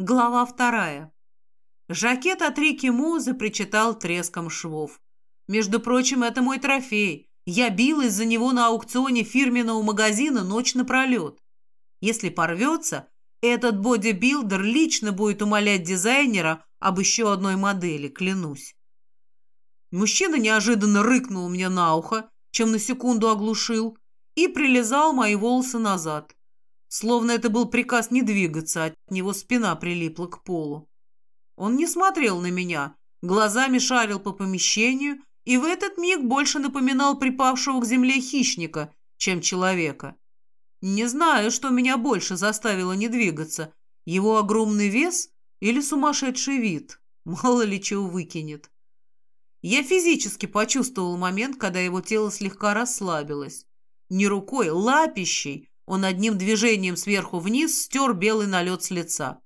Глава вторая. Жакет от Рики Му запричитал треском швов. Между прочим, это мой трофей. Я билась за него на аукционе фирменного магазина ночь напролет. Если порвется, этот бодибилдер лично будет умолять дизайнера об еще одной модели, клянусь. Мужчина неожиданно рыкнул мне на ухо, чем на секунду оглушил, и прилезал мои волосы назад. Словно это был приказ не двигаться, от него спина прилипла к полу. Он не смотрел на меня, глазами шарил по помещению и в этот миг больше напоминал припавшего к земле хищника, чем человека. Не знаю, что меня больше заставило не двигаться, его огромный вес или сумасшедший вид. Мало ли чего выкинет. Я физически почувствовал момент, когда его тело слегка расслабилось. Не рукой, лапищей он одним движением сверху вниз стер белый налет с лица.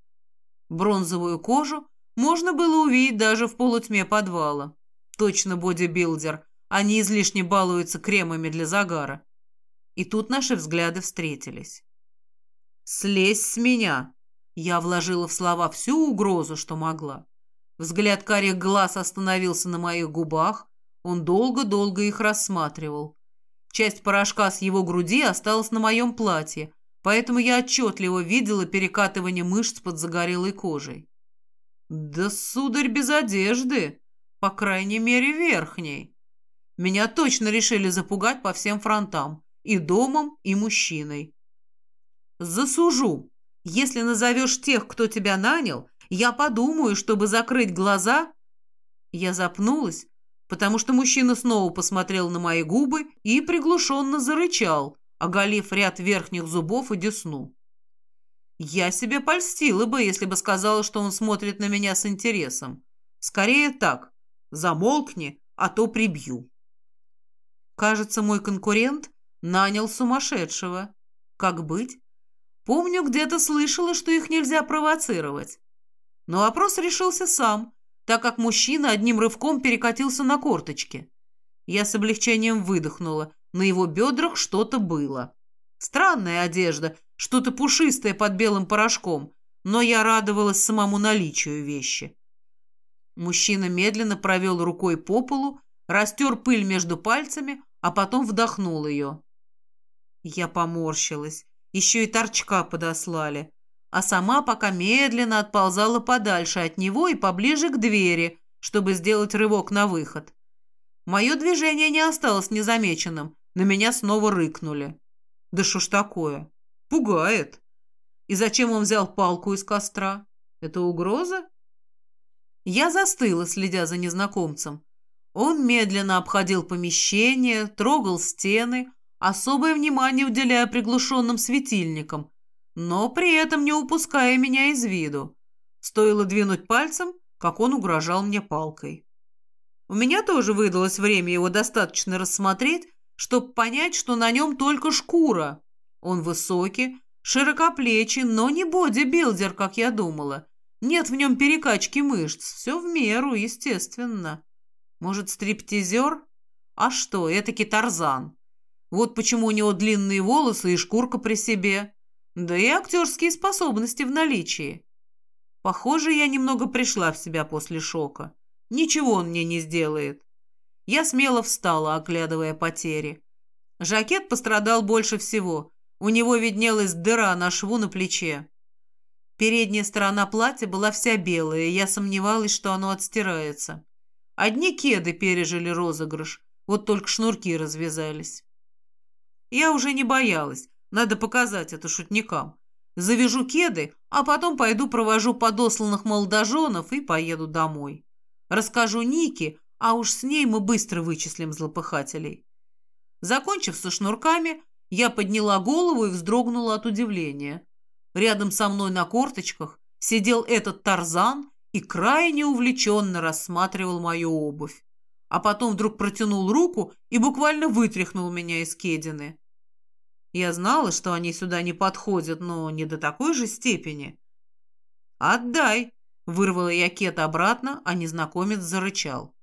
Бронзовую кожу можно было увидеть даже в полутьме подвала. Точно бодибилдер, они излишне балуются кремами для загара. И тут наши взгляды встретились. «Слезь с меня!» Я вложила в слова всю угрозу, что могла. Взгляд карих глаз остановился на моих губах. Он долго-долго их рассматривал. Часть порошка с его груди осталась на моем платье, поэтому я отчетливо видела перекатывание мышц под загорелой кожей. «Да, сударь, без одежды, по крайней мере, верхней. Меня точно решили запугать по всем фронтам, и домом, и мужчиной. Засужу. Если назовешь тех, кто тебя нанял, я подумаю, чтобы закрыть глаза...» Я запнулась, потому что мужчина снова посмотрел на мои губы и приглушенно зарычал, оголив ряд верхних зубов и десну. Я себе польстила бы, если бы сказала, что он смотрит на меня с интересом. Скорее так. Замолкни, а то прибью. Кажется, мой конкурент нанял сумасшедшего. Как быть? Помню, где-то слышала, что их нельзя провоцировать. Но вопрос решился сам, так как мужчина одним рывком перекатился на корточки. Я с облегчением выдохнула. На его бедрах что-то было. Странная одежда, что-то пушистое под белым порошком, но я радовалась самому наличию вещи. Мужчина медленно провел рукой по полу, растер пыль между пальцами, а потом вдохнул ее. Я поморщилась. Еще и торчка подослали а сама пока медленно отползала подальше от него и поближе к двери, чтобы сделать рывок на выход. Мое движение не осталось незамеченным, на меня снова рыкнули. Да что ж такое? Пугает. И зачем он взял палку из костра? Это угроза? Я застыла, следя за незнакомцем. Он медленно обходил помещение, трогал стены, особое внимание уделяя приглушенным светильникам, но при этом не упуская меня из виду. Стоило двинуть пальцем, как он угрожал мне палкой. У меня тоже выдалось время его достаточно рассмотреть, чтобы понять, что на нем только шкура. Он высокий, широкоплечий, но не бодибилдер, как я думала. Нет в нем перекачки мышц, все в меру, естественно. Может, стриптизер? А что, этакий Тарзан. Вот почему у него длинные волосы и шкурка при себе. Да и актерские способности в наличии. Похоже, я немного пришла в себя после шока. Ничего он мне не сделает. Я смело встала, оглядывая потери. Жакет пострадал больше всего. У него виднелась дыра на шву на плече. Передняя сторона платья была вся белая, и я сомневалась, что оно отстирается. Одни кеды пережили розыгрыш, вот только шнурки развязались. Я уже не боялась, надо показать это шутникам. Завяжу кеды, а потом пойду провожу подосланных молодоженов и поеду домой. Расскажу Нике, а уж с ней мы быстро вычислим злопыхателей. Закончив со шнурками, я подняла голову и вздрогнула от удивления. Рядом со мной на корточках сидел этот Тарзан и крайне увлеченно рассматривал мою обувь. А потом вдруг протянул руку и буквально вытряхнул меня из кедины. Я знала, что они сюда не подходят, но не до такой же степени. «Отдай!» — вырвала я кет обратно, а незнакомец зарычал.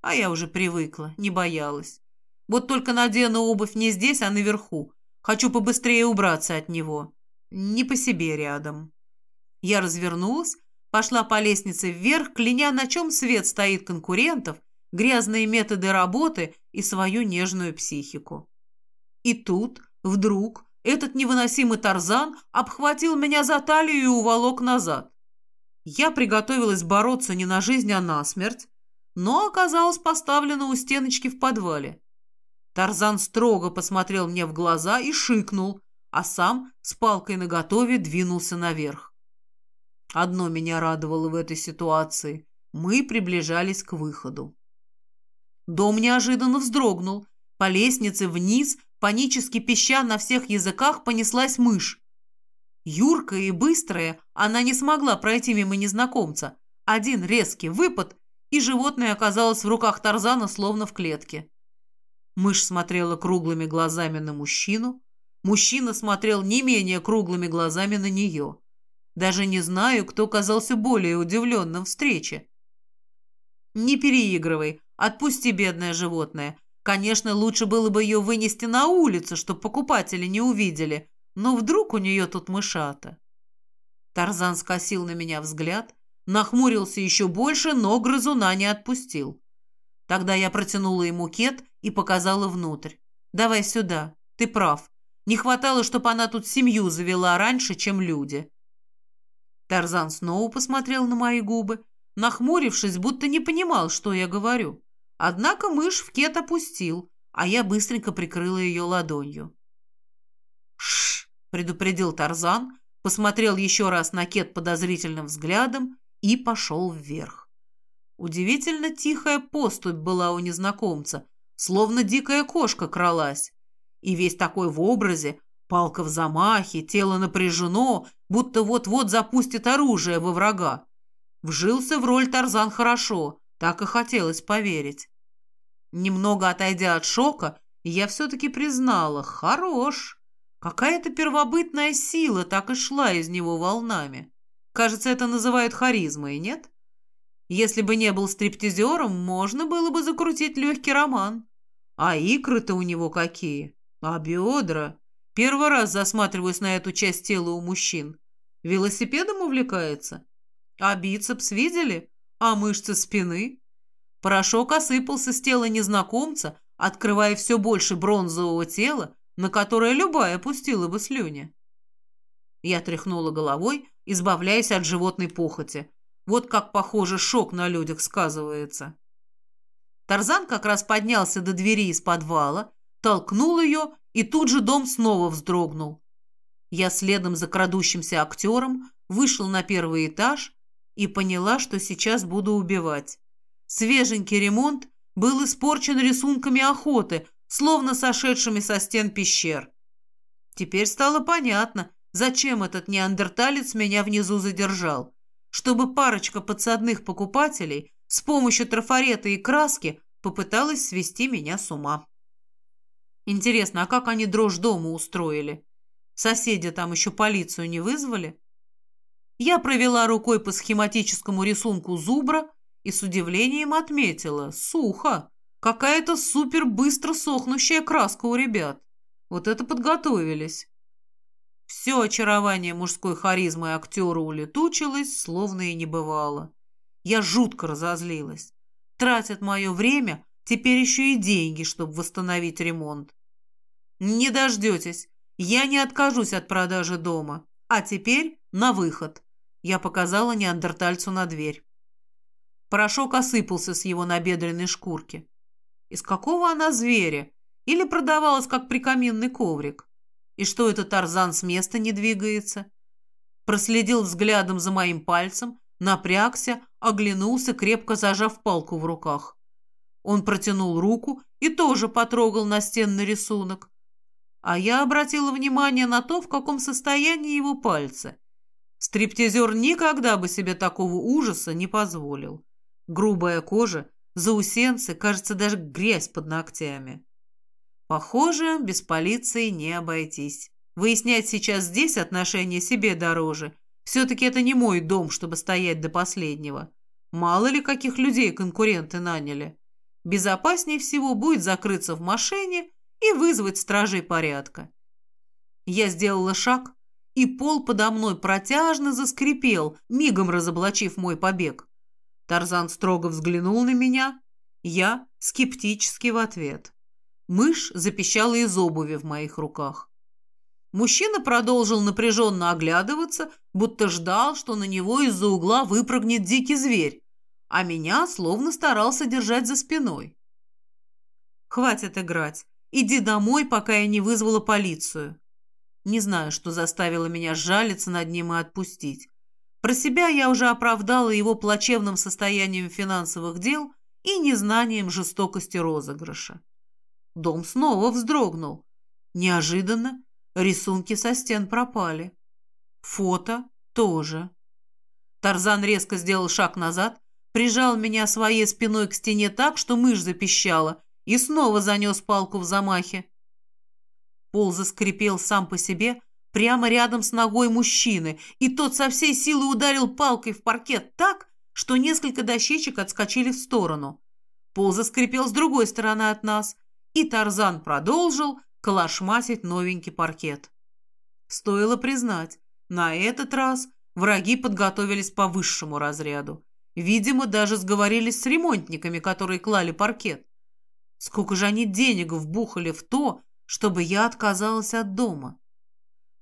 А я уже привыкла, не боялась. Вот только надену обувь не здесь, а наверху. Хочу побыстрее убраться от него. Не по себе рядом. Я развернулась, пошла по лестнице вверх, кляня, на чем свет стоит конкурентов, грязные методы работы и свою нежную психику. И тут, вдруг, этот невыносимый Тарзан обхватил меня за талию и уволок назад. Я приготовилась бороться не на жизнь, а на смерть, но оказалась поставлена у стеночки в подвале. Тарзан строго посмотрел мне в глаза и шикнул, а сам с палкой наготове двинулся наверх. Одно меня радовало в этой ситуации. Мы приближались к выходу. Дом неожиданно вздрогнул. По лестнице вниз, панически пища на всех языках, понеслась мышь. Юркая и быстрая, она не смогла пройти мимо незнакомца. Один резкий выпад, и животное оказалось в руках Тарзана, словно в клетке. Мышь смотрела круглыми глазами на мужчину. Мужчина смотрел не менее круглыми глазами на нее. Даже не знаю, кто казался более удивленным встрече. «Не переигрывай. Отпусти бедное животное. Конечно, лучше было бы ее вынести на улицу, чтобы покупатели не увидели. Но вдруг у нее тут мышата?» Тарзан скосил на меня взгляд, нахмурился еще больше, но грызуна не отпустил. Тогда я протянула ему кет и показала внутрь. «Давай сюда. Ты прав. Не хватало, чтобы она тут семью завела раньше, чем люди». Тарзан снова посмотрел на мои губы, нахмурившись, будто не понимал, что я говорю. Однако мышь в кет опустил, а я быстренько прикрыла ее ладонью. «Шш!» — предупредил Тарзан, посмотрел еще раз на кет подозрительным взглядом и пошел вверх. Удивительно тихая поступь была у незнакомца, словно дикая кошка кралась. И весь такой в образе, палка в замахе, тело напряжено, будто вот-вот запустит оружие во врага. Вжился в роль Тарзан хорошо, так и хотелось поверить. Немного отойдя от шока, я все-таки признала, хорош. Какая-то первобытная сила так и шла из него волнами. Кажется, это называют харизмой, нет? Если бы не был стриптизером, можно было бы закрутить легкий роман. А икры-то у него какие? А бедра? Первый раз засматриваюсь на эту часть тела у мужчин. Велосипедом увлекается? А бицепс видели? А мышцы спины? Порошок осыпался с тела незнакомца, открывая все больше бронзового тела, на которое любая пустила бы слюни. Я тряхнула головой, избавляясь от животной похоти. Вот как, похоже, шок на людях сказывается. Тарзан как раз поднялся до двери из подвала, толкнул ее, и тут же дом снова вздрогнул. Я следом за крадущимся актером вышел на первый этаж и поняла, что сейчас буду убивать. Свеженький ремонт был испорчен рисунками охоты, словно сошедшими со стен пещер. Теперь стало понятно, зачем этот неандерталец меня внизу задержал чтобы парочка подсадных покупателей с помощью трафарета и краски попыталась свести меня с ума. Интересно, а как они дрожь дома устроили? Соседи там еще полицию не вызвали? Я провела рукой по схематическому рисунку зубра и с удивлением отметила. Сухо. Какая-то супер быстро сохнущая краска у ребят. Вот это подготовились. Все очарование мужской харизмы актера улетучилось, словно и не бывало. Я жутко разозлилась. Тратят мое время, теперь еще и деньги, чтобы восстановить ремонт. Не дождетесь. Я не откажусь от продажи дома. А теперь на выход. Я показала неандертальцу на дверь. Порошок осыпался с его набедренной шкурки. Из какого она зверя? Или продавалась как прикаминный коврик? И что это Тарзан с места не двигается? Проследил взглядом за моим пальцем, напрягся, оглянулся, крепко зажав палку в руках. Он протянул руку и тоже потрогал настенный рисунок. А я обратила внимание на то, в каком состоянии его пальцы. Стриптизер никогда бы себе такого ужаса не позволил. Грубая кожа, заусенцы, кажется, даже грязь под ногтями. Похоже, без полиции не обойтись. Выяснять сейчас здесь отношения себе дороже. Все-таки это не мой дом, чтобы стоять до последнего. Мало ли каких людей конкуренты наняли. Безопаснее всего будет закрыться в машине и вызвать стражей порядка. Я сделала шаг и пол подо мной протяжно заскрипел, мигом разоблачив мой побег. Тарзан строго взглянул на меня, я скептически в ответ. Мышь запищала из обуви в моих руках. Мужчина продолжил напряженно оглядываться, будто ждал, что на него из-за угла выпрыгнет дикий зверь, а меня словно старался держать за спиной. «Хватит играть. Иди домой, пока я не вызвала полицию». Не знаю, что заставило меня жалиться над ним и отпустить. Про себя я уже оправдала его плачевным состоянием финансовых дел и незнанием жестокости розыгрыша. Дом снова вздрогнул. Неожиданно рисунки со стен пропали. Фото тоже. Тарзан резко сделал шаг назад, прижал меня своей спиной к стене так, что мышь запищала, и снова занес палку в замахе. Пол заскрипел сам по себе прямо рядом с ногой мужчины, и тот со всей силы ударил палкой в паркет так, что несколько дощечек отскочили в сторону. Пол заскрипел с другой стороны от нас – и Тарзан продолжил калашматить новенький паркет. Стоило признать, на этот раз враги подготовились по высшему разряду. Видимо, даже сговорились с ремонтниками, которые клали паркет. Сколько же они денег вбухали в то, чтобы я отказалась от дома.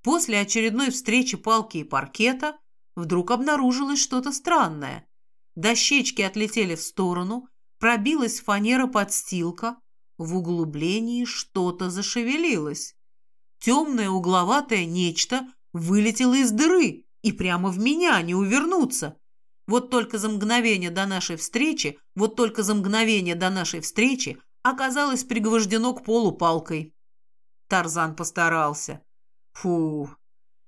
После очередной встречи палки и паркета вдруг обнаружилось что-то странное. Дощечки отлетели в сторону, пробилась фанера-подстилка, в углублении что-то зашевелилось. Темное угловатое нечто вылетело из дыры и прямо в меня, не увернуться. Вот только за мгновение до нашей встречи, вот только за мгновение до нашей встречи оказалось пригвождено к полу палкой. Тарзан постарался. Фу.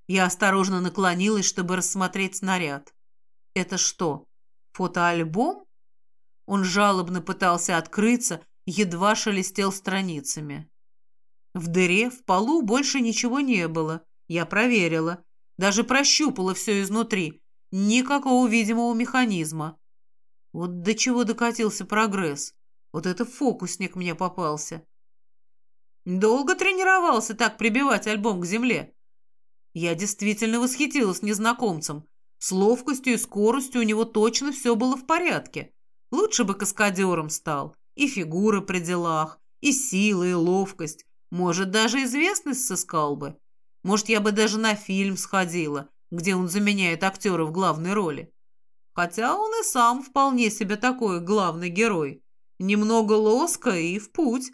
Я осторожно наклонилась, чтобы рассмотреть снаряд. Это что, фотоальбом? Он жалобно пытался открыться, едва шелестел страницами. В дыре в полу больше ничего не было. Я проверила. Даже прощупала все изнутри. Никакого видимого механизма. Вот до чего докатился прогресс. Вот это фокусник мне попался. Долго тренировался так прибивать альбом к земле. Я действительно восхитилась незнакомцем. С ловкостью и скоростью у него точно все было в порядке. Лучше бы каскадером стал. И фигура при делах, и сила, и ловкость. Может, даже известность сыскал бы. Может, я бы даже на фильм сходила, где он заменяет актера в главной роли. Хотя он и сам вполне себе такой главный герой. Немного лоска и в путь.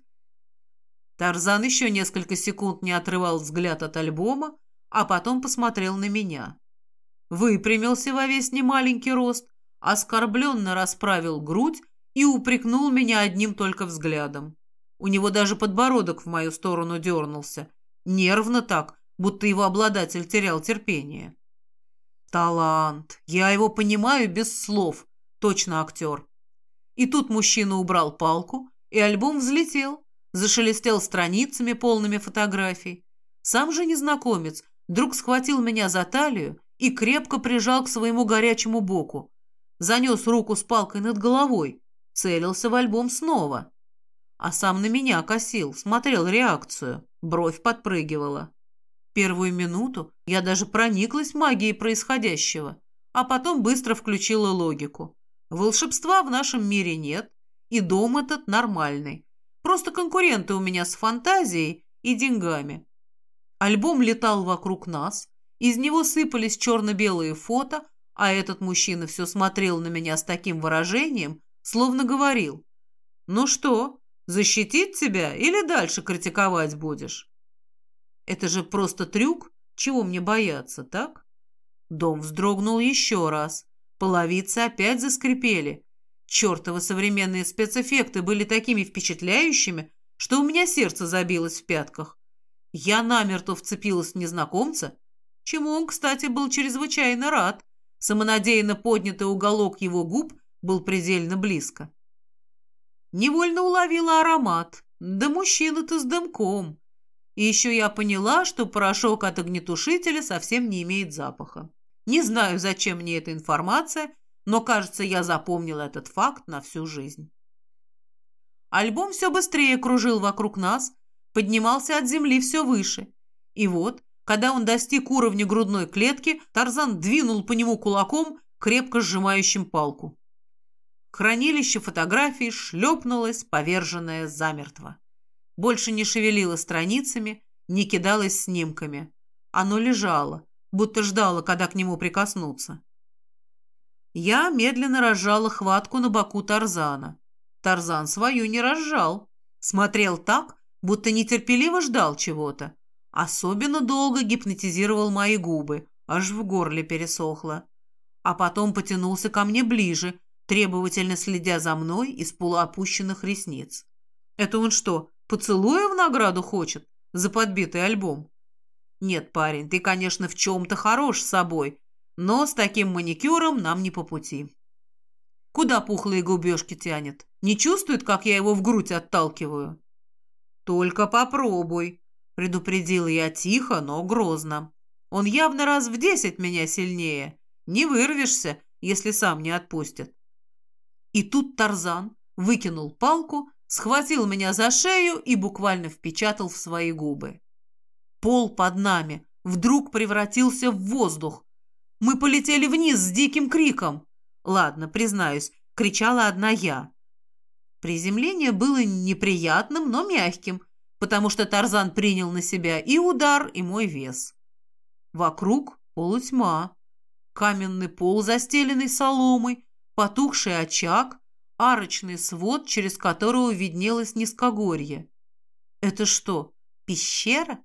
Тарзан еще несколько секунд не отрывал взгляд от альбома, а потом посмотрел на меня. Выпрямился во весь немаленький рост, оскорбленно расправил грудь и упрекнул меня одним только взглядом. У него даже подбородок в мою сторону дернулся. Нервно так, будто его обладатель терял терпение. Талант. Я его понимаю без слов. Точно актер. И тут мужчина убрал палку, и альбом взлетел, зашелестел страницами, полными фотографий. Сам же незнакомец вдруг схватил меня за талию и крепко прижал к своему горячему боку. Занес руку с палкой над головой, Целился в альбом снова. А сам на меня косил, смотрел реакцию. Бровь подпрыгивала. Первую минуту я даже прониклась магией происходящего, а потом быстро включила логику. Волшебства в нашем мире нет, и дом этот нормальный. Просто конкуренты у меня с фантазией и деньгами. Альбом летал вокруг нас, из него сыпались черно-белые фото, а этот мужчина все смотрел на меня с таким выражением, словно говорил, «Ну что, защитить тебя или дальше критиковать будешь?» «Это же просто трюк, чего мне бояться, так?» Дом вздрогнул еще раз. Половицы опять заскрипели. Чертовы современные спецэффекты были такими впечатляющими, что у меня сердце забилось в пятках. Я намертво вцепилась в незнакомца, чему он, кстати, был чрезвычайно рад. Самонадеянно поднятый уголок его губ был предельно близко. Невольно уловила аромат. Да мужчина-то с дымком. И еще я поняла, что порошок от огнетушителя совсем не имеет запаха. Не знаю, зачем мне эта информация, но, кажется, я запомнила этот факт на всю жизнь. Альбом все быстрее кружил вокруг нас, поднимался от земли все выше. И вот, Когда он достиг уровня грудной клетки, Тарзан двинул по нему кулаком, крепко сжимающим палку. Хранилище фотографий шлепнулось, поверженное замертво. Больше не шевелило страницами, не кидалось снимками. Оно лежало, будто ждало, когда к нему прикоснуться. Я медленно разжала хватку на боку Тарзана. Тарзан свою не разжал. Смотрел так, будто нетерпеливо ждал чего-то. Особенно долго гипнотизировал мои губы, аж в горле пересохло. А потом потянулся ко мне ближе, требовательно следя за мной из полуопущенных ресниц. Это он что, поцелуя в награду хочет за подбитый альбом? Нет, парень, ты, конечно, в чем-то хорош с собой, но с таким маникюром нам не по пути. Куда пухлые губежки тянет? Не чувствует, как я его в грудь отталкиваю? Только попробуй, предупредил я тихо, но грозно. Он явно раз в десять меня сильнее. Не вырвешься, если сам не отпустит. И тут Тарзан выкинул палку, схватил меня за шею и буквально впечатал в свои губы. Пол под нами вдруг превратился в воздух. Мы полетели вниз с диким криком. Ладно, признаюсь, кричала одна я. Приземление было неприятным, но мягким, потому что Тарзан принял на себя и удар, и мой вес. Вокруг полутьма. Каменный пол, застеленный соломой, потухший очаг, арочный свод, через которого виднелось низкогорье. Это что, пещера?